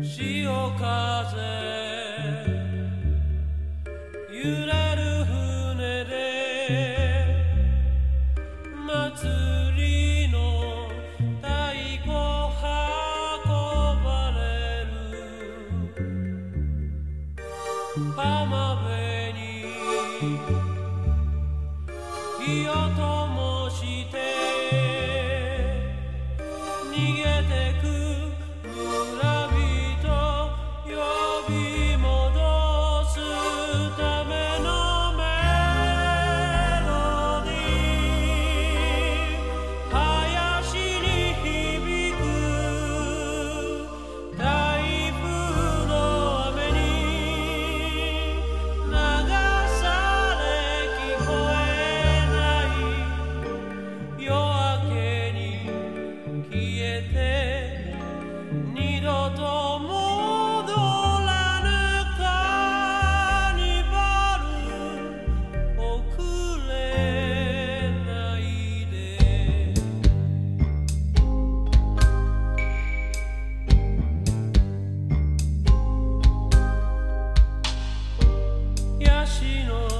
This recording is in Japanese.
潮風。揺れる船で。祭りの太鼓運ばれる。浜辺に。火を私の